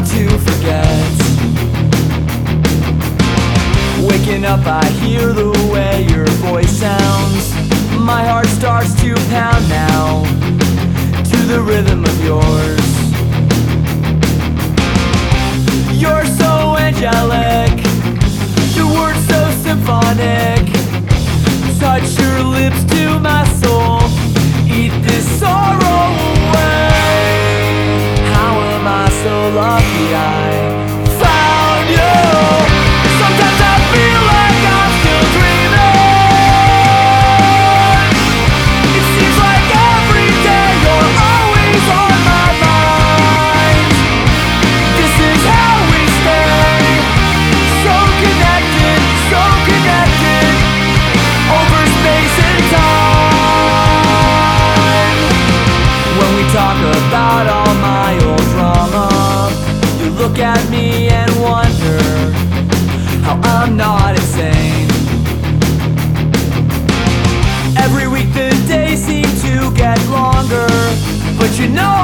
want to forget. Waking up, I hear the way your voice sounds. My heart starts to pound now to the rhythm of yours. You're so angelic, your words so symphonic. Touch your lips to my soul, eat this sorrow How you know.